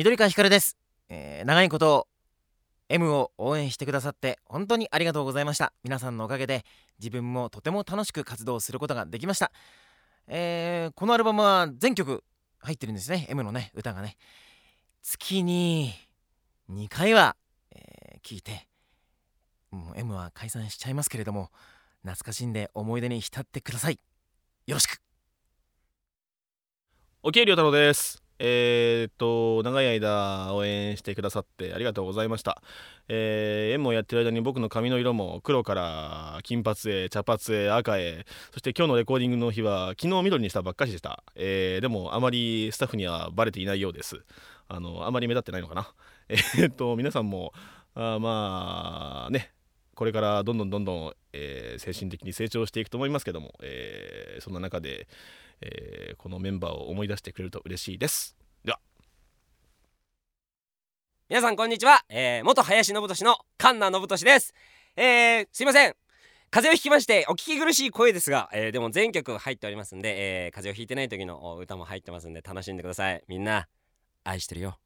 緑川光です、えー長いこと M を応援してくださって本当にありがとうございました。皆さんのおかげで自分もとても楽しく活動することができました、えーこのアルバムは全曲入ってるんですね。M のね歌がね。月に2回は、えー聞いてもう M は解散しちゃいますけれども懐かしんで思い出に浸ってください。よろしく。沖江亮太郎です。えーっと長い間応援してくださってありがとうございました。えー、縁もやってる間に僕の髪の色も黒から金髪へ茶髪へ赤へそして今日のレコーディングの日は昨日緑にしたばっかりでした。えーでもあまりスタッフにはバレていないようです。あのあまり目立ってないのかな。えーっと皆さんもあまあねこれからどんどんどんどん、えー精神的に成長していくと思いますけども、えーそんな中でえーこのメンバーを思い出してくれると嬉しいです。では。皆さんこんにちは、えー、元林信俊のカンナ信俊です。えー、すいません。風邪をひきましてお聞き苦しい声ですが、えー、でも全曲入っておりますんで、えー、風邪をひいてない時のお歌も入ってますんで楽しんでください。みんな愛してるよ。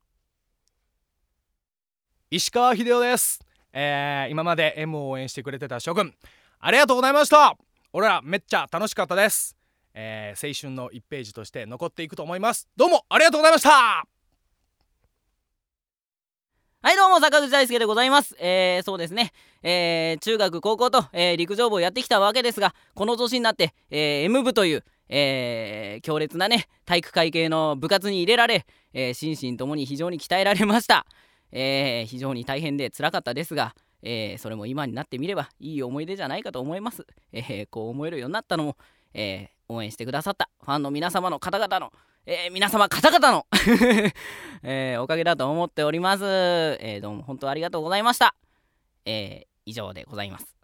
石川秀夫です、えー、今まで M を応援してくれてた諸君ありがとうございました。俺らめっちゃ楽しかったです、えー、青春の1ページとして残っていくと思います。どうもありがとうございました。はいどうも坂口大輔でございます。えー、そうですね。えー、中学高校と、えー、陸上部をやってきたわけですがこの年になって、えー、M 部というえー、強烈なね体育会系の部活に入れられ、えー、心身ともに非常に鍛えられました、えー、非常に大変でつらかったですが、えー、それも今になってみればいい思い出じゃないかと思います、えー、こう思えるようになったのも、えー、応援してくださったファンの皆様の方々のえー、皆様方々の、えー、おかげだと思っております、えー、どうも本当ありがとうございました、えー、以上でございます。